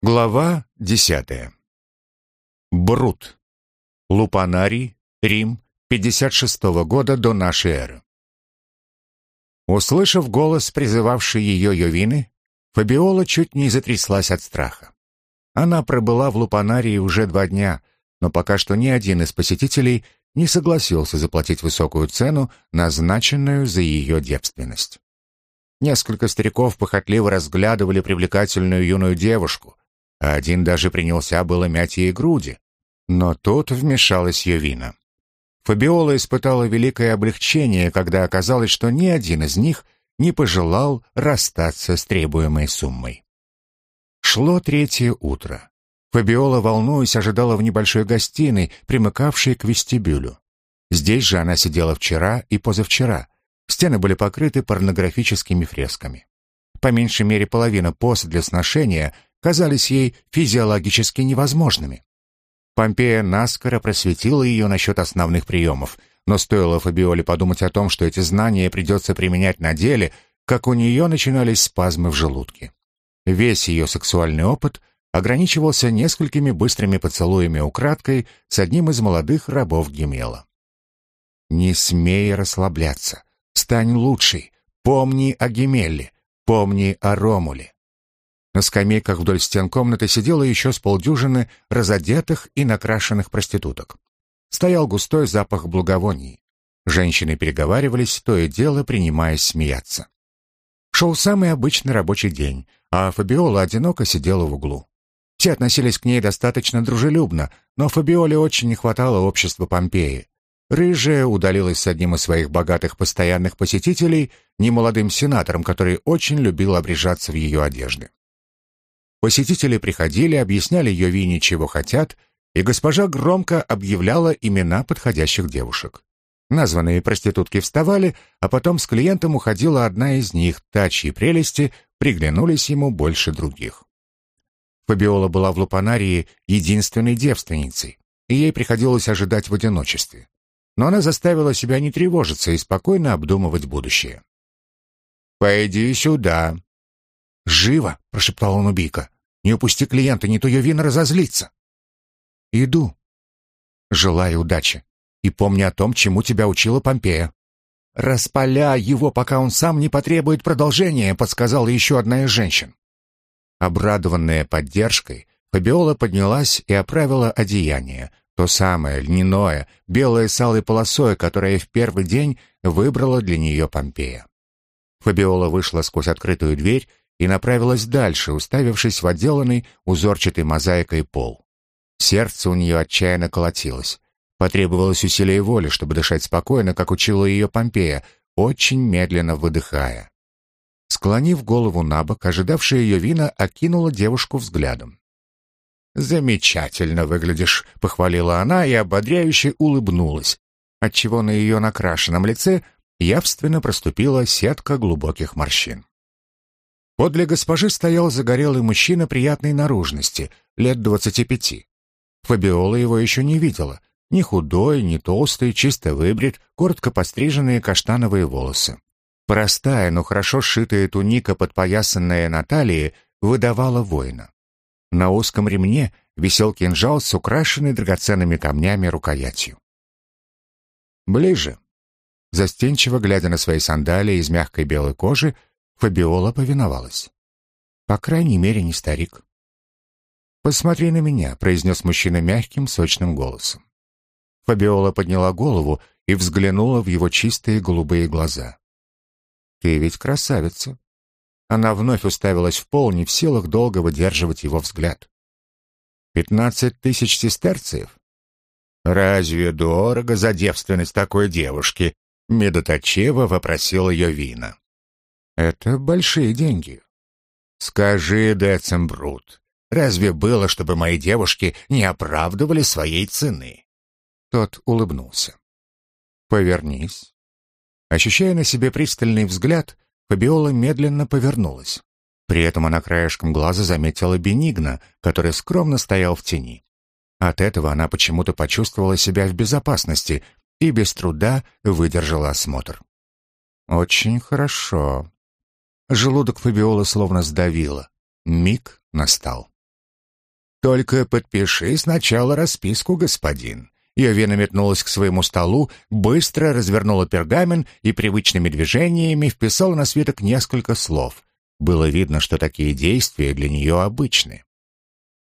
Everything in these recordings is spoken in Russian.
Глава десятая. Брут. Лупанарий, Рим, 56 -го года до нашей эры. Услышав голос, призывавший ее Йовины, Фабиола чуть не затряслась от страха. Она пробыла в Лупанарии уже два дня, но пока что ни один из посетителей не согласился заплатить высокую цену, назначенную за ее девственность. Несколько стариков похотливо разглядывали привлекательную юную девушку, один даже принялся было мять ей груди. Но тут вмешалась Йовина. Фабиола испытала великое облегчение, когда оказалось, что ни один из них не пожелал расстаться с требуемой суммой. Шло третье утро. Фабиола, волнуясь, ожидала в небольшой гостиной, примыкавшей к вестибюлю. Здесь же она сидела вчера и позавчера. Стены были покрыты порнографическими фресками. По меньшей мере половина поз для сношения казались ей физиологически невозможными. Помпея наскоро просветила ее насчет основных приемов, но стоило Фабиоле подумать о том, что эти знания придется применять на деле, как у нее начинались спазмы в желудке. Весь ее сексуальный опыт ограничивался несколькими быстрыми поцелуями украдкой с одним из молодых рабов Гемела. «Не смей расслабляться. Стань лучшей. Помни о Гемелле. Помни о Ромуле. На скамейках вдоль стен комнаты сидело еще с полдюжины разодетых и накрашенных проституток. Стоял густой запах благовоний. Женщины переговаривались, то и дело принимаясь смеяться. Шел самый обычный рабочий день, а Фабиола одиноко сидела в углу. Все относились к ней достаточно дружелюбно, но Фабиоле очень не хватало общества Помпеи. Рыжая удалилась с одним из своих богатых постоянных посетителей, немолодым сенатором, который очень любил обрежаться в ее одежды. Посетители приходили, объясняли Йовине, чего хотят, и госпожа громко объявляла имена подходящих девушек. Названные проститутки вставали, а потом с клиентом уходила одна из них, та, чьи прелести приглянулись ему больше других. Фабиола была в Лупанарии единственной девственницей, и ей приходилось ожидать в одиночестве. Но она заставила себя не тревожиться и спокойно обдумывать будущее. «Пойди сюда», «Живо!» — прошептал он убийка. «Не упусти клиента, не то ее вина разозлится». «Иду. Желаю удачи. И помни о том, чему тебя учила Помпея». «Распаляй его, пока он сам не потребует продолжения», — подсказала еще одна из женщин. Обрадованная поддержкой, Фабиола поднялась и оправила одеяние, то самое, льняное, белое с алой полосой, которое в первый день выбрала для нее Помпея. Фабиола вышла сквозь открытую дверь и направилась дальше, уставившись в отделанный узорчатой мозаикой пол. Сердце у нее отчаянно колотилось. Потребовалось усилие воли, чтобы дышать спокойно, как учила ее Помпея, очень медленно выдыхая. Склонив голову на бок, ожидавшая ее вина окинула девушку взглядом. «Замечательно выглядишь», — похвалила она и ободряюще улыбнулась, отчего на ее накрашенном лице явственно проступила сетка глубоких морщин. Подле госпожи стоял загорелый мужчина приятной наружности, лет двадцати пяти. Фабиола его еще не видела. Ни худой, ни толстый, чисто выбрит, коротко постриженные каштановые волосы. Простая, но хорошо сшитая туника, подпоясанная на талии, выдавала воина. На узком ремне висел кинжал с украшенной драгоценными камнями рукоятью. Ближе. Застенчиво глядя на свои сандалии из мягкой белой кожи, Фабиола повиновалась. По крайней мере, не старик. «Посмотри на меня», — произнес мужчина мягким, сочным голосом. Фабиола подняла голову и взглянула в его чистые голубые глаза. «Ты ведь красавица». Она вновь уставилась в пол, не в силах долго выдерживать его взгляд. «Пятнадцать тысяч сестерциев? Разве дорого за девственность такой девушки?» Медоточиво вопросил ее Вина. Это большие деньги. Скажи, Децембрут, разве было, чтобы мои девушки не оправдывали своей цены? Тот улыбнулся. Повернись. Ощущая на себе пристальный взгляд, Фабиола медленно повернулась. При этом она краешком глаза заметила Бенигна, который скромно стоял в тени. От этого она почему-то почувствовала себя в безопасности и без труда выдержала осмотр. «Очень хорошо», Желудок Фабиола словно сдавило. Миг настал. «Только подпиши сначала расписку, господин». Йовина метнулась к своему столу, быстро развернула пергамент и привычными движениями вписала на свиток несколько слов. Было видно, что такие действия для нее обычны.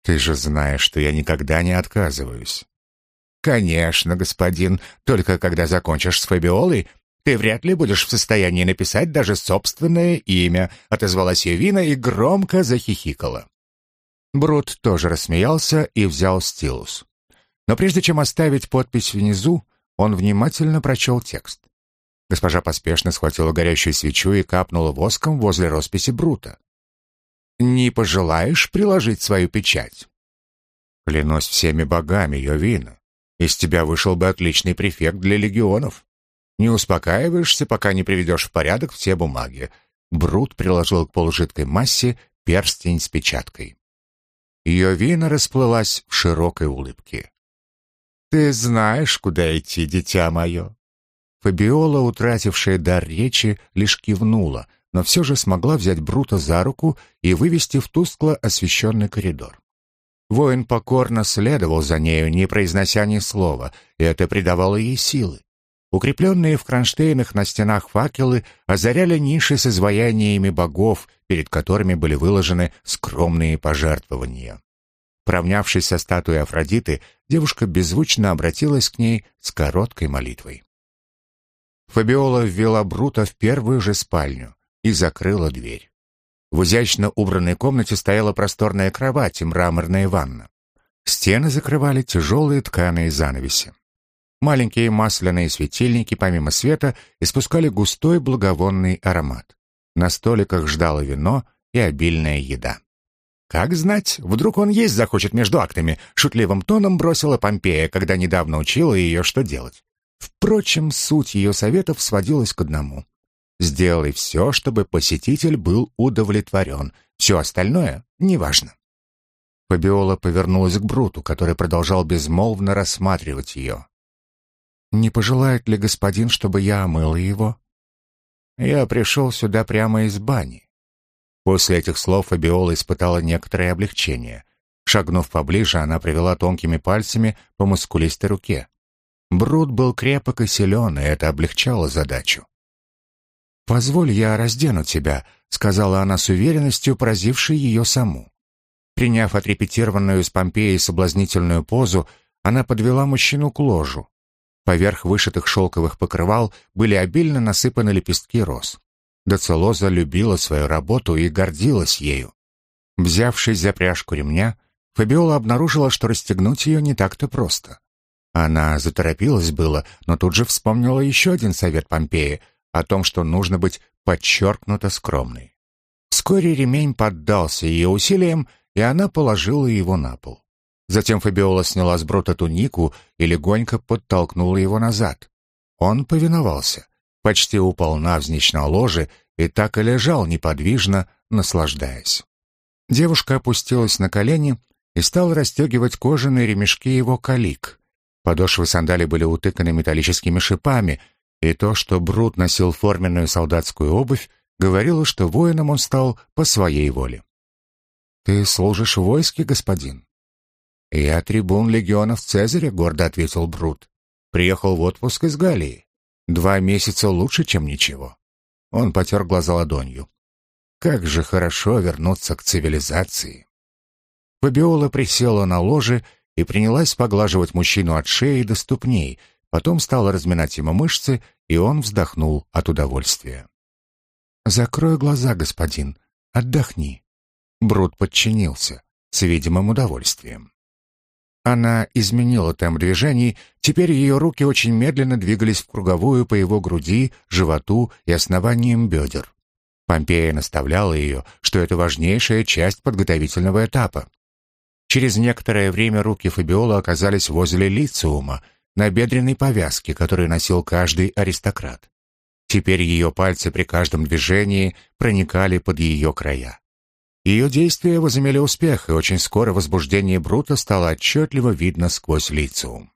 «Ты же знаешь, что я никогда не отказываюсь». «Конечно, господин, только когда закончишь с Фабиолой, ты вряд ли будешь в состоянии написать даже собственное имя», отозвалась Йовина и громко захихикала. Брут тоже рассмеялся и взял стилус. Но прежде чем оставить подпись внизу, он внимательно прочел текст. Госпожа поспешно схватила горящую свечу и капнула воском возле росписи Брута. «Не пожелаешь приложить свою печать?» «Клянусь всеми богами, Йовина, из тебя вышел бы отличный префект для легионов. Не успокаиваешься, пока не приведешь в порядок все бумаги». Брут приложил к полужидкой массе перстень с печаткой. Ее вина расплылась в широкой улыбке. «Ты знаешь, куда идти, дитя мое?» Фабиола, утратившая дар речи, лишь кивнула, но все же смогла взять Брута за руку и вывести в тускло освещенный коридор. Воин покорно следовал за нею, не произнося ни слова, и это придавало ей силы. Укрепленные в кронштейнах на стенах факелы озаряли ниши с изваяниями богов, перед которыми были выложены скромные пожертвования. Поравнявшись со статуей Афродиты, девушка беззвучно обратилась к ней с короткой молитвой. Фабиола ввела Брута в первую же спальню и закрыла дверь. В изящно убранной комнате стояла просторная кровать и мраморная ванна. Стены закрывали тяжелые тканые занавеси. Маленькие масляные светильники, помимо света, испускали густой благовонный аромат. На столиках ждало вино и обильная еда. «Как знать, вдруг он есть захочет между актами», — шутливым тоном бросила Помпея, когда недавно учила ее, что делать. Впрочем, суть ее советов сводилась к одному. «Сделай все, чтобы посетитель был удовлетворен. Все остальное неважно». Фабиола повернулась к Бруту, который продолжал безмолвно рассматривать ее. Не пожелает ли господин, чтобы я омыла его? Я пришел сюда прямо из бани. После этих слов Фабиола испытала некоторое облегчение. Шагнув поближе, она привела тонкими пальцами по мускулистой руке. Брут был крепок и силен, и это облегчало задачу. «Позволь, я раздену тебя», — сказала она с уверенностью, поразившей ее саму. Приняв отрепетированную с Помпеей соблазнительную позу, она подвела мужчину к ложу. Поверх вышитых шелковых покрывал были обильно насыпаны лепестки роз. Доцелоза любила свою работу и гордилась ею. Взявшись за пряжку ремня, Фабиола обнаружила, что расстегнуть ее не так-то просто. Она заторопилась было, но тут же вспомнила еще один совет Помпеи о том, что нужно быть подчеркнуто скромной. Вскоре ремень поддался ее усилиям, и она положила его на пол. Затем Фабиола сняла с Брута тунику и легонько подтолкнула его назад. Он повиновался, почти упал навзничь на ложе и так и лежал неподвижно, наслаждаясь. Девушка опустилась на колени и стала расстегивать кожаные ремешки его калик. Подошвы сандалий были утыканы металлическими шипами, и то, что Брут носил форменную солдатскую обувь, говорило, что воином он стал по своей воле. «Ты служишь в войске, господин?» «Я трибун легионов Цезаря», — гордо ответил Брут. «Приехал в отпуск из Галлии. Два месяца лучше, чем ничего». Он потер глаза ладонью. «Как же хорошо вернуться к цивилизации». Фабиола присела на ложе и принялась поглаживать мужчину от шеи до ступней, потом стала разминать ему мышцы, и он вздохнул от удовольствия. «Закрой глаза, господин, отдохни». Брут подчинился с видимым удовольствием. Она изменила темп движений, теперь ее руки очень медленно двигались в круговую по его груди, животу и основаниям бедер. Помпея наставляла ее, что это важнейшая часть подготовительного этапа. Через некоторое время руки Фабиола оказались возле лициума, на бедренной повязке, которую носил каждый аристократ. Теперь ее пальцы при каждом движении проникали под ее края. Ее действия возымели успех, и очень скоро возбуждение Брута стало отчетливо видно сквозь лицеум.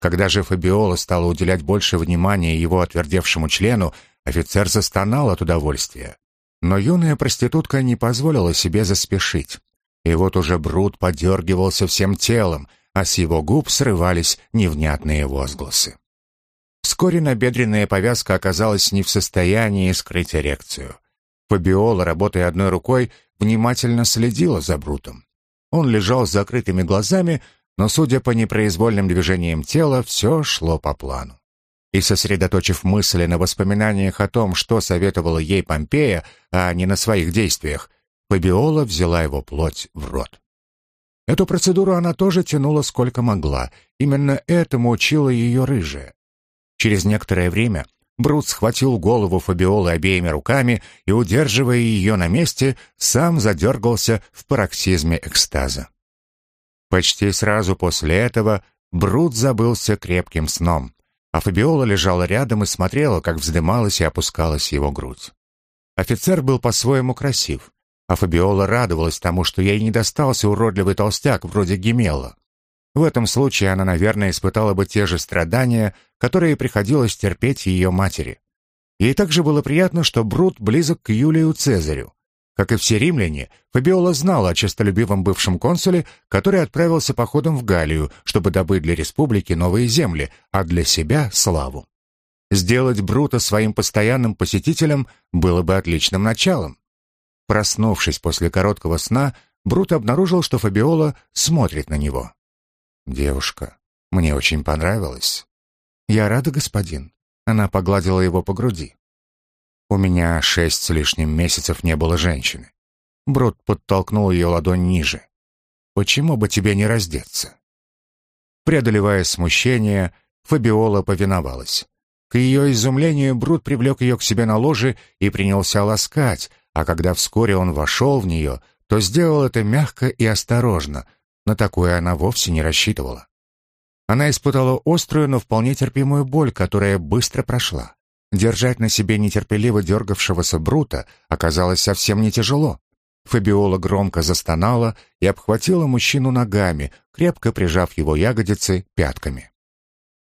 Когда же Фабиола стала уделять больше внимания его отвердевшему члену, офицер застонал от удовольствия. Но юная проститутка не позволила себе заспешить. И вот уже Брут подергивался всем телом, а с его губ срывались невнятные возгласы. Вскоре набедренная повязка оказалась не в состоянии скрыть эрекцию. Фабиола, работая одной рукой, внимательно следила за Брутом. Он лежал с закрытыми глазами, но, судя по непроизвольным движениям тела, все шло по плану. И, сосредоточив мысли на воспоминаниях о том, что советовала ей Помпея, а не на своих действиях, Фабиола взяла его плоть в рот. Эту процедуру она тоже тянула сколько могла. Именно этому учила ее рыжая. Через некоторое время Брут схватил голову Фабиолы обеими руками и, удерживая ее на месте, сам задергался в пароксизме экстаза. Почти сразу после этого Брут забылся крепким сном, а Фабиола лежала рядом и смотрела, как вздымалась и опускалась его грудь. Офицер был по-своему красив, а Фабиола радовалась тому, что ей не достался уродливый толстяк вроде Гемела. В этом случае она, наверное, испытала бы те же страдания, которые приходилось терпеть ее матери. Ей также было приятно, что Брут близок к Юлию Цезарю. Как и все римляне, Фабиола знала о честолюбивом бывшем консуле, который отправился походом в Галлию, чтобы добыть для республики новые земли, а для себя — славу. Сделать Брута своим постоянным посетителем было бы отличным началом. Проснувшись после короткого сна, Брут обнаружил, что Фабиола смотрит на него. «Девушка, мне очень понравилось». «Я рада, господин». Она погладила его по груди. «У меня шесть с лишним месяцев не было женщины». Брут подтолкнул ее ладонь ниже. «Почему бы тебе не раздеться?» Преодолевая смущение, Фабиола повиновалась. К ее изумлению Брут привлек ее к себе на ложе и принялся ласкать, а когда вскоре он вошел в нее, то сделал это мягко и осторожно, на такое она вовсе не рассчитывала. Она испытала острую, но вполне терпимую боль, которая быстро прошла. Держать на себе нетерпеливо дергавшегося Брута оказалось совсем не тяжело. Фабиола громко застонала и обхватила мужчину ногами, крепко прижав его ягодицы пятками.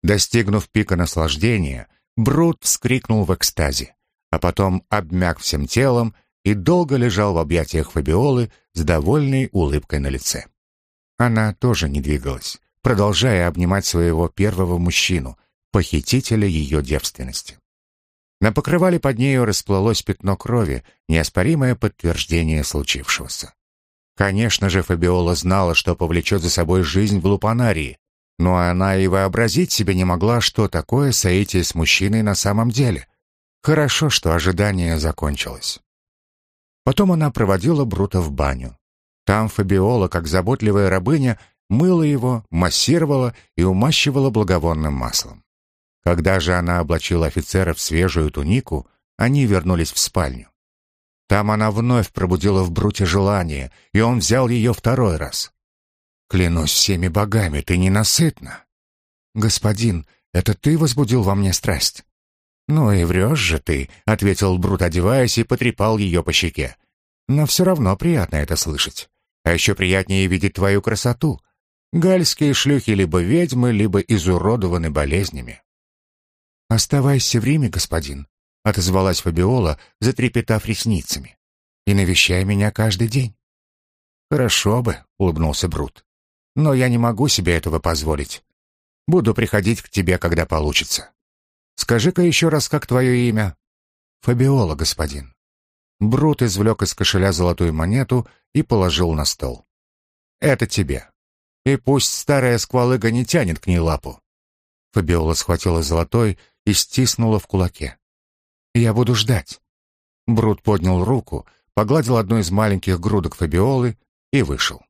Достигнув пика наслаждения, Брут вскрикнул в экстазе, а потом обмяк всем телом и долго лежал в объятиях Фабиолы с довольной улыбкой на лице. Она тоже не двигалась, продолжая обнимать своего первого мужчину, похитителя ее девственности. На покрывале под нею расплылось пятно крови, неоспоримое подтверждение случившегося. Конечно же, Фабиола знала, что повлечет за собой жизнь в Лупанарии, но она и вообразить себе не могла, что такое соитие с мужчиной на самом деле. Хорошо, что ожидание закончилось. Потом она проводила Брута в баню. Там Фабиола, как заботливая рабыня, мыла его, массировала и умащивала благовонным маслом. Когда же она облачила офицера в свежую тунику, они вернулись в спальню. Там она вновь пробудила в Бруте желание, и он взял ее второй раз. «Клянусь всеми богами, ты ненасытна!» «Господин, это ты возбудил во мне страсть?» «Ну и врешь же ты», — ответил Брут, одеваясь, и потрепал ее по щеке. «Но все равно приятно это слышать. А еще приятнее видеть твою красоту. Гальские шлюхи либо ведьмы, либо изуродованы болезнями. «Оставайся в Риме, господин», — отозвалась Фабиола, затрепетав ресницами. «И навещай меня каждый день». «Хорошо бы», — улыбнулся Брут. «Но я не могу себе этого позволить. Буду приходить к тебе, когда получится. Скажи-ка еще раз, как твое имя?» «Фабиола, господин». Брут извлек из кошеля золотую монету и положил на стол. «Это тебе. И пусть старая сквалыга не тянет к ней лапу». Фабиола схватила золотой и стиснула в кулаке. «Я буду ждать». Брут поднял руку, погладил одну из маленьких грудок Фабиолы и вышел.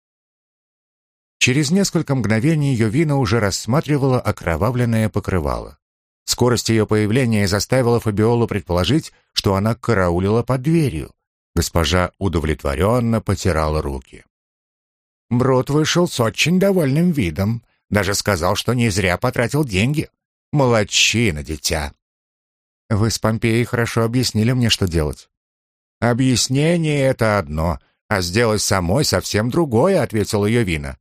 Через несколько мгновений ее вина уже рассматривала окровавленное покрывало. Скорость ее появления заставила Фабиолу предположить, что она караулила под дверью. Госпожа удовлетворенно потирала руки. Брод вышел с очень довольным видом. Даже сказал, что не зря потратил деньги. Молодчина, дитя. Вы с Помпеей хорошо объяснили мне, что делать. Объяснение — это одно, а сделать самой совсем другое, — ответил ее Вина.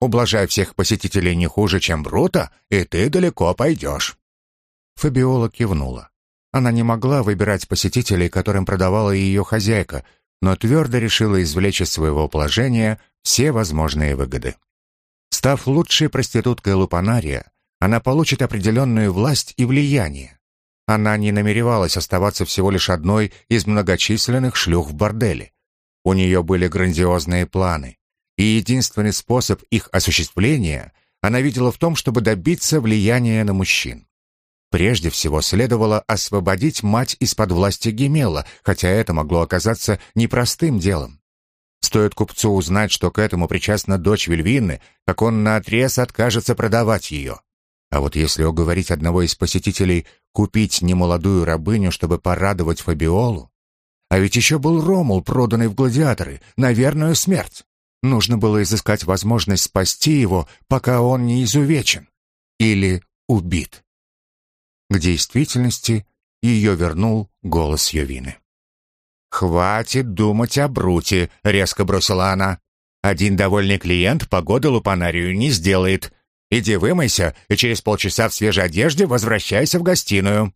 Ублажай всех посетителей не хуже, чем Брута, и ты далеко пойдешь. Фабиола кивнула. Она не могла выбирать посетителей, которым продавала ее хозяйка, но твердо решила извлечь из своего положения все возможные выгоды. Став лучшей проституткой Лупанария, она получит определенную власть и влияние. Она не намеревалась оставаться всего лишь одной из многочисленных шлюх в борделе. У нее были грандиозные планы, и единственный способ их осуществления она видела в том, чтобы добиться влияния на мужчин. Прежде всего следовало освободить мать из-под власти Гемела, хотя это могло оказаться непростым делом. Стоит купцу узнать, что к этому причастна дочь Вильвины, как он наотрез откажется продавать ее. А вот если уговорить одного из посетителей купить немолодую рабыню, чтобы порадовать Фабиолу... А ведь еще был Ромул, проданный в гладиаторы, на верную смерть. Нужно было изыскать возможность спасти его, пока он не изувечен. Или убит. К действительности ее вернул голос Йовины. «Хватит думать о Бруте», — резко бросила она. «Один довольный клиент погоды лупанарию не сделает. Иди вымойся, и через полчаса в свежей одежде возвращайся в гостиную».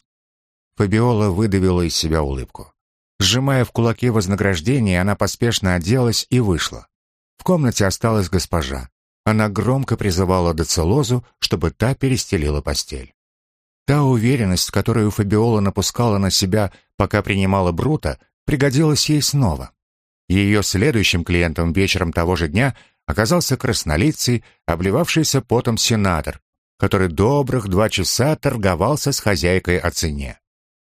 Фабиола выдавила из себя улыбку. Сжимая в кулаке вознаграждение, она поспешно оделась и вышла. В комнате осталась госпожа. Она громко призывала Доцелозу, чтобы та перестелила постель. Та уверенность, которую Фабиола напускала на себя, пока принимала Брута, пригодилась ей снова. Ее следующим клиентом вечером того же дня оказался краснолицый, обливавшийся потом сенатор, который добрых два часа торговался с хозяйкой о цене.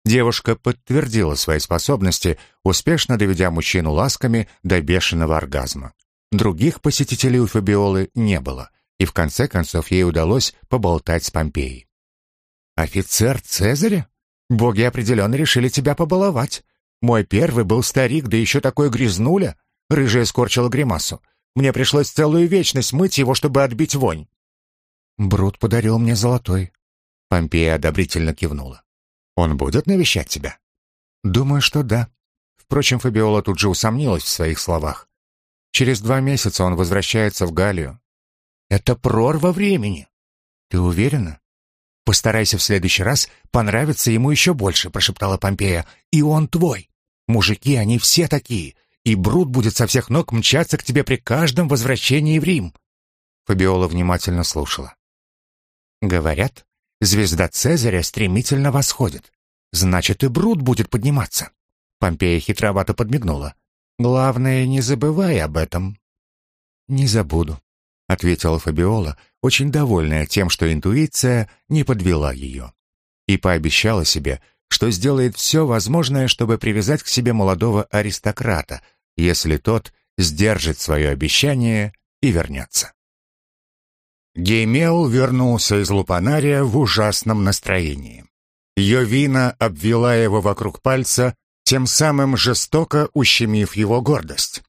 Девушка подтвердила свои способности, успешно доведя мужчину ласками до бешеного оргазма. Других посетителей у Фабиолы не было, и в конце концов ей удалось поболтать с Помпеей. «Офицер Цезаря? Боги определенно решили тебя побаловать. Мой первый был старик, да еще такой грязнуля. Рыжая скорчила гримасу. Мне пришлось целую вечность мыть его, чтобы отбить вонь. Брут подарил мне золотой. Помпея одобрительно кивнула. Он будет навещать тебя? Думаю, что да. Впрочем, Фабиола тут же усомнилась в своих словах. Через два месяца он возвращается в Галлию. Это прорва времени. Ты уверена? Постарайся в следующий раз понравиться ему еще больше, прошептала Помпея. И он твой. Мужики, они все такие, и Брут будет со всех ног мчаться к тебе при каждом возвращении в Рим». Фабиола внимательно слушала. «Говорят, звезда Цезаря стремительно восходит. Значит, и Брут будет подниматься». Помпея хитровато подмигнула. «Главное, не забывай об этом». «Не забуду», — ответила Фабиола, очень довольная тем, что интуиция не подвела ее. И пообещала себе, что сделает все возможное, чтобы привязать к себе молодого аристократа, если тот сдержит свое обещание и вернется. Геймел вернулся из Лупанария в ужасном настроении. Йовина обвела его вокруг пальца, тем самым жестоко ущемив его гордость.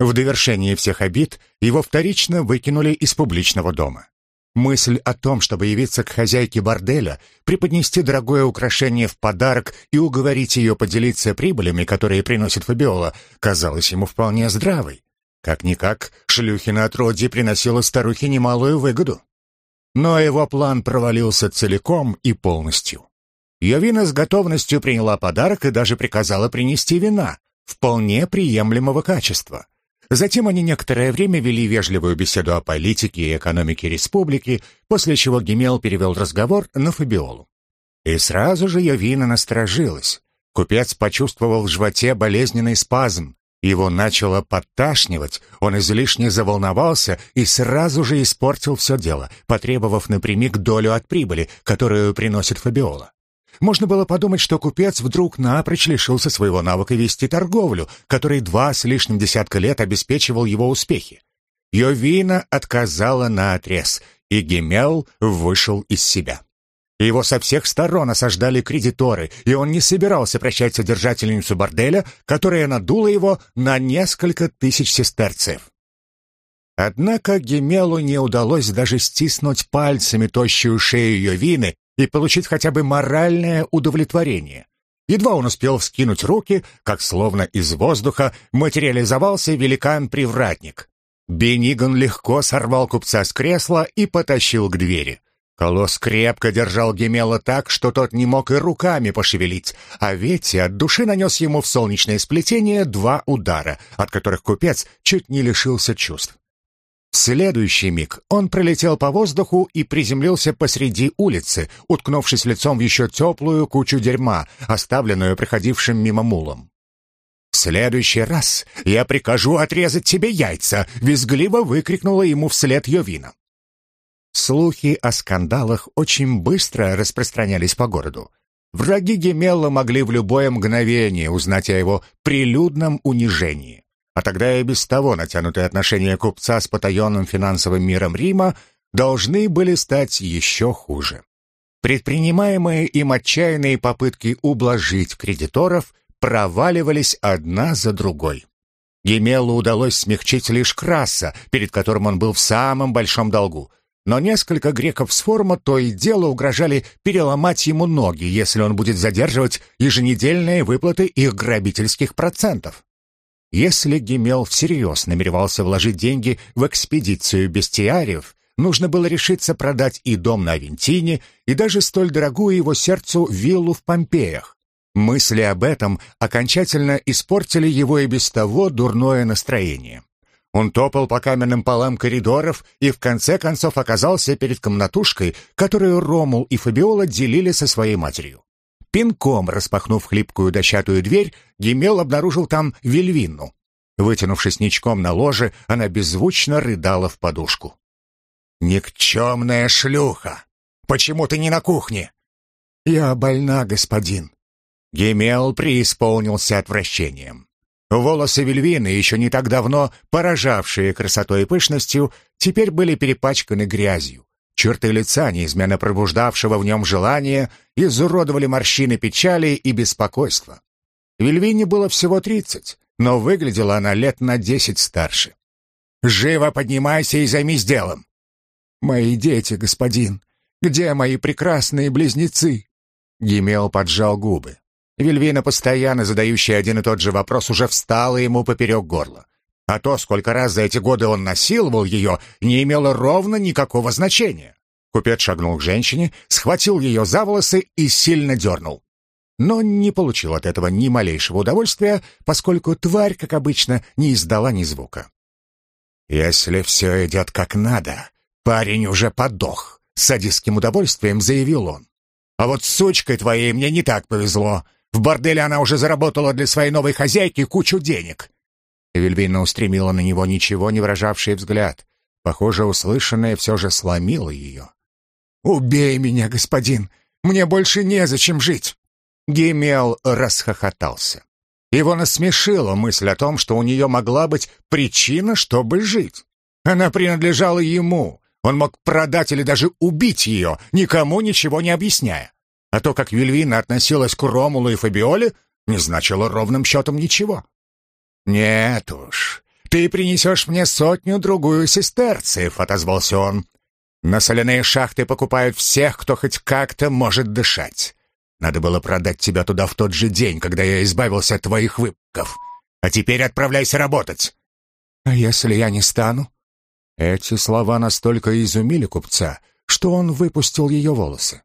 В довершении всех обид его вторично выкинули из публичного дома. Мысль о том, чтобы явиться к хозяйке борделя, преподнести дорогое украшение в подарок и уговорить ее поделиться прибылями, которые приносит Фабиола, казалась ему вполне здравой. Как-никак, шлюхина отродье приносила старухе немалую выгоду. Но его план провалился целиком и полностью. Йовина с готовностью приняла подарок и даже приказала принести вина, вполне приемлемого качества. Затем они некоторое время вели вежливую беседу о политике и экономике республики, после чего Гемел перевел разговор на Фабиолу. И сразу же Йовина насторожилась. Купец почувствовал в животе болезненный спазм. Его начало подташнивать, он излишне заволновался и сразу же испортил все дело, потребовав напрямик долю от прибыли, которую приносит Фабиола. Можно было подумать, что купец вдруг напрочь лишился своего навыка вести торговлю, который два с лишним десятка лет обеспечивал его успехи. Йовина отказала наотрез, и Гемел вышел из себя. Его со всех сторон осаждали кредиторы, и он не собирался прощать содержательницу борделя, которая надула его на несколько тысяч сестерцев. Однако Гемелу не удалось даже стиснуть пальцами тощую шею Йовины и получить хотя бы моральное удовлетворение. Едва он успел вскинуть руки, как словно из воздуха материализовался великан-привратник. Бениган легко сорвал купца с кресла и потащил к двери. Колосс крепко держал Гемела так, что тот не мог и руками пошевелить, а Ветти от души нанес ему в солнечное сплетение два удара, от которых купец чуть не лишился чувств. В следующий миг он пролетел по воздуху и приземлился посреди улицы, уткнувшись лицом в еще теплую кучу дерьма, оставленную приходившим мимо мулом. «В следующий раз я прикажу отрезать тебе яйца!» — визгливо выкрикнула ему вслед Йовина. Слухи о скандалах очень быстро распространялись по городу. Враги Гемелла могли в любое мгновение узнать о его прилюдном унижении. А тогда и без того натянутые отношения купца с потаенным финансовым миром Рима должны были стать еще хуже. Предпринимаемые им отчаянные попытки ублажить кредиторов проваливались одна за другой. Гемелу удалось смягчить лишь Краса, перед которым он был в самом большом долгу, но несколько греков с форума то и дело угрожали переломать ему ноги, если он будет задерживать еженедельные выплаты их грабительских процентов. Если Гемел всерьез намеревался вложить деньги в экспедицию бестиариев, нужно было решиться продать и дом на Авентине, и даже столь дорогую его сердцу виллу в Помпеях. Мысли об этом окончательно испортили его и без того дурное настроение. Он топал по каменным полам коридоров и в конце концов оказался перед комнатушкой, которую Ромул и Фабиола делили со своей матерью. Пинком распахнув хлипкую дощатую дверь, Гемел обнаружил там Вильвинну. Вытянувшись ничком на ложе, она беззвучно рыдала в подушку. «Никчемная шлюха! Почему ты не на кухне?» «Я больна, господин». Гемел преисполнился отвращением. Волосы Вильвины, еще не так давно поражавшие красотой и пышностью, теперь были перепачканы грязью. Черты лица, неизменно пробуждавшего в нем желание, изуродовали морщины печали и беспокойства. Вильвине было всего тридцать, но выглядела она лет на десять старше. «Живо поднимайся и займись делом!» «Мои дети, господин! Где мои прекрасные близнецы?» Гимел поджал губы. Вильвина, постоянно задающая один и тот же вопрос, уже встала ему поперек горла. А то, сколько раз за эти годы он насиловал ее, не имело ровно никакого значения. Купец шагнул к женщине, схватил ее за волосы и сильно дернул. Но не получил от этого ни малейшего удовольствия, поскольку тварь, как обычно, не издала ни звука. «Если все идет как надо, парень уже подох», — с садистским удовольствием заявил он. «А вот с сучкой твоей мне не так повезло. В борделе она уже заработала для своей новой хозяйки кучу денег. Эвельвина устремила на него ничего не выражавший взгляд. Похоже, услышанное все же сломило ее. «Убей меня, господин! Мне больше незачем жить!» Гемел расхохотался. Его насмешила мысль о том, что у нее могла быть причина, чтобы жить. Она принадлежала ему. Он мог продать или даже убить ее, никому ничего не объясняя. А то, как Вильвина относилась к Ромулу и Фабиоле, не значило ровным счетом ничего. «Нет уж, ты принесешь мне сотню-другую сестерцев», — отозвался он. «На соляные шахты покупают всех, кто хоть как-то может дышать. Надо было продать тебя туда в тот же день, когда я избавился от твоих выпков. А теперь отправляйся работать». «А если я не стану?» Эти слова настолько изумили купца, что он выпустил ее волосы.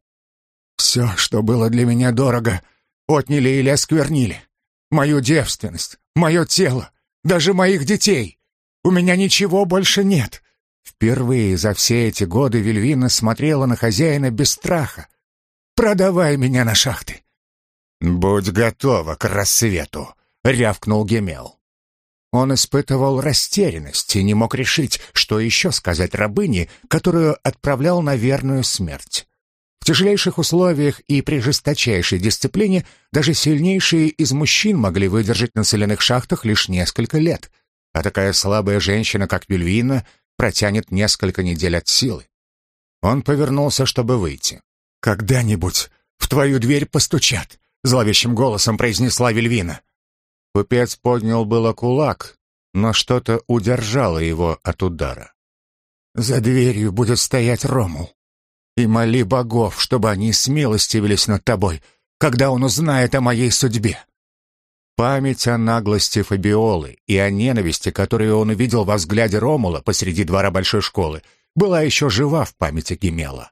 «Все, что было для меня дорого, отняли или осквернили. Мою девственность, мое тело, даже моих детей. У меня ничего больше нет». Впервые за все эти годы Вильвина смотрела на хозяина без страха. «Продавай меня на шахты». «Будь готова к рассвету», — рявкнул Гемел. Он испытывал растерянность и не мог решить, что еще сказать рабыне, которую отправлял на верную смерть. Тяжелейших условиях и при жесточайшей дисциплине даже сильнейшие из мужчин могли выдержать на соляных шахтах лишь несколько лет, а такая слабая женщина, как Вильвина, протянет несколько недель от силы. Он повернулся, чтобы выйти. «Когда-нибудь в твою дверь постучат», — зловещим голосом произнесла Вильвина. Купец поднял было кулак, но что-то удержало его от удара. «За дверью будет стоять Ромул и моли богов, чтобы они смилостивились над тобой, когда он узнает о моей судьбе». Память о наглости Фабиолы и о ненависти, которую он увидел во взгляде Ромула посреди двора большой школы, была еще жива в памяти Гемела.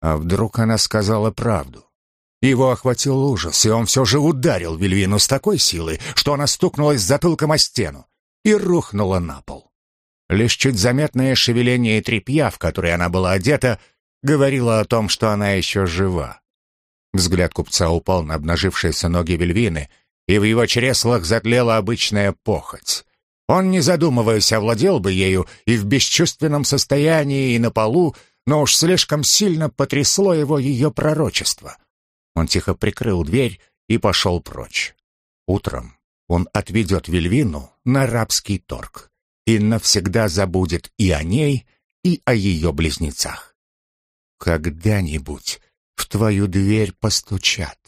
А вдруг она сказала правду? Его охватил ужас, и он все же ударил Вильвину с такой силой, что она стукнулась затылком о стену и рухнула на пол. Лишь чуть заметное шевеление тряпья, в которое она была одета, говорило о том, что она еще жива. Взгляд купца упал на обнажившиеся ноги Вельвины, и в его чреслах затлела обычная похоть. Он, не задумываясь, овладел бы ею и в бесчувственном состоянии, и на полу, но уж слишком сильно потрясло его ее пророчество. Он тихо прикрыл дверь и пошел прочь. Утром он отведет Вельвину на рабский торг и навсегда забудет и о ней, и о ее близнецах. Когда-нибудь в твою дверь постучат.